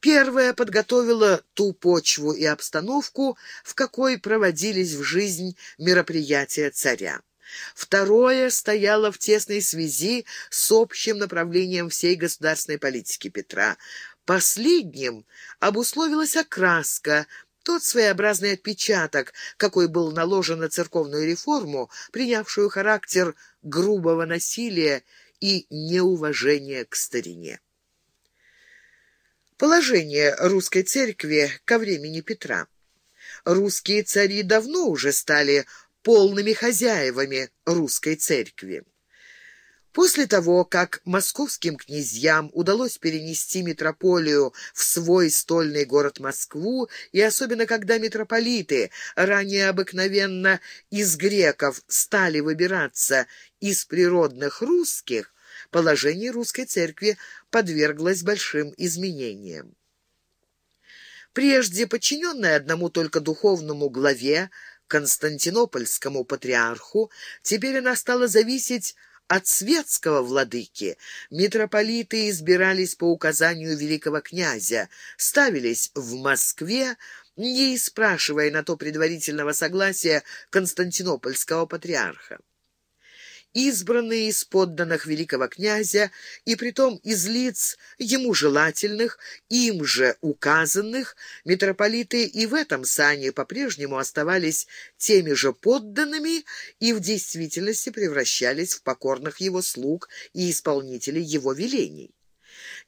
Первая подготовила ту почву и обстановку, в какой проводились в жизнь мероприятия царя. Второе стояло в тесной связи с общим направлением всей государственной политики Петра. Последним обусловилась окраска, тот своеобразный отпечаток, какой был наложен на церковную реформу, принявшую характер грубого насилия и неуважения к старине. Положение русской церкви ко времени Петра. Русские цари давно уже стали полными хозяевами русской церкви. После того, как московским князьям удалось перенести митрополию в свой стольный город Москву, и особенно когда митрополиты, ранее обыкновенно из греков, стали выбираться из природных русских, положение русской церкви подверглось большим изменениям. Прежде подчиненная одному только духовному главе, Константинопольскому патриарху, теперь она стала зависеть от светского владыки. Митрополиты избирались по указанию великого князя, ставились в Москве, не спрашивая на то предварительного согласия Константинопольского патриарха избранные из подданных великого князя, и притом из лиц ему желательных, им же указанных, митрополиты и в этом сане по-прежнему оставались теми же подданными и в действительности превращались в покорных его слуг и исполнителей его велений.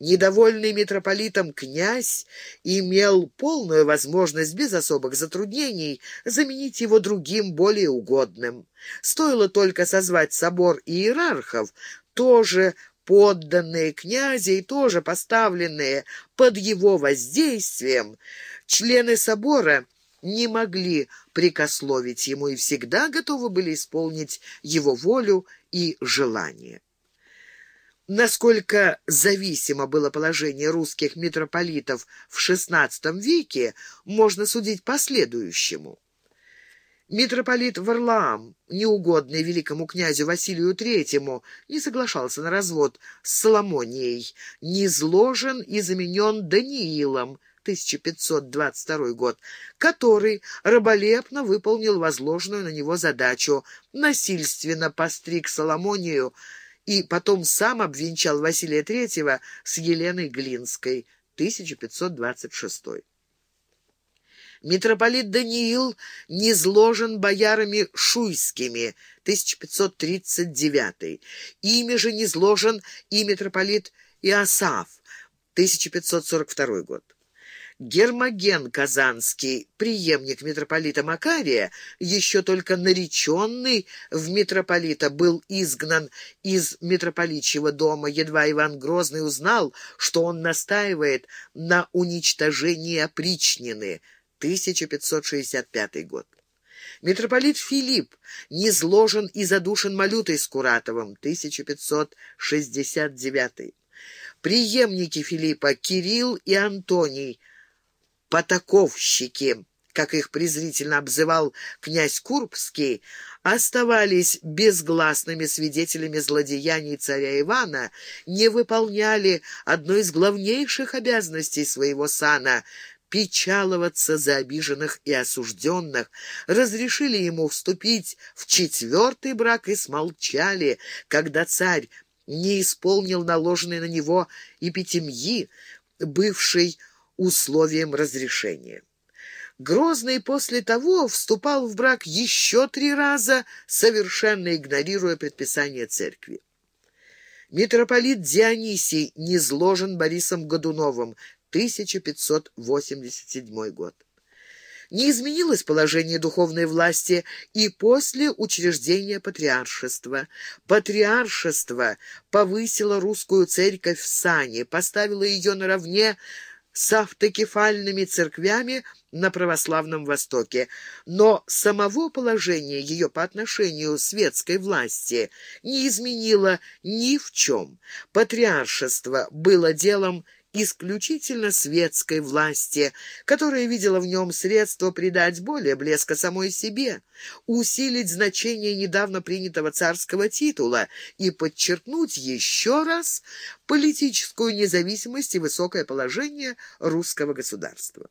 Недовольный митрополитом князь имел полную возможность без особых затруднений заменить его другим, более угодным. Стоило только созвать собор иерархов, тоже подданные князя и тоже поставленные под его воздействием, члены собора не могли прикословить ему и всегда готовы были исполнить его волю и желание. Насколько зависимо было положение русских митрополитов в XVI веке, можно судить по следующему. Митрополит Варлаам, неугодный великому князю Василию Третьему, не соглашался на развод с Соломонией, низложен и заменен Даниилом, 1522 год, который раболепно выполнил возложенную на него задачу, насильственно постриг Соломонию и потом сам обвенчал Василия Третьего с Еленой Глинской, 1526. Митрополит Даниил низложен боярами шуйскими, 1539. Ими же низложен и митрополит Иосаф, 1542 год. Гермоген Казанский, преемник митрополита Макария, еще только нареченный в митрополита, был изгнан из митрополичьего дома. Едва Иван Грозный узнал, что он настаивает на уничтожении опричнины. 1565 год. Митрополит Филипп низложен и задушен Малютой Скуратовым, 1569. Преемники Филиппа Кирилл и Антоний – потаковщики, как их презрительно обзывал князь Курбский, оставались безгласными свидетелями злодеяний царя Ивана, не выполняли одной из главнейших обязанностей своего сана — печаловаться за обиженных и осужденных, разрешили ему вступить в четвертый брак и смолчали, когда царь не исполнил наложенной на него эпитемьи, бывший условием разрешения. Грозный после того вступал в брак еще три раза, совершенно игнорируя предписания церкви. Митрополит Дионисий низложен Борисом Годуновым, 1587 год. Не изменилось положение духовной власти и после учреждения патриаршества. Патриаршество повысило русскую церковь в сане, поставило ее наравне с автокефальными церквями на православном Востоке, но самого положения ее по отношению светской власти не изменило ни в чем. Патриаршество было делом исключительно светской власти, которая видела в нем средство придать более блеска самой себе, усилить значение недавно принятого царского титула и подчеркнуть еще раз политическую независимость и высокое положение русского государства.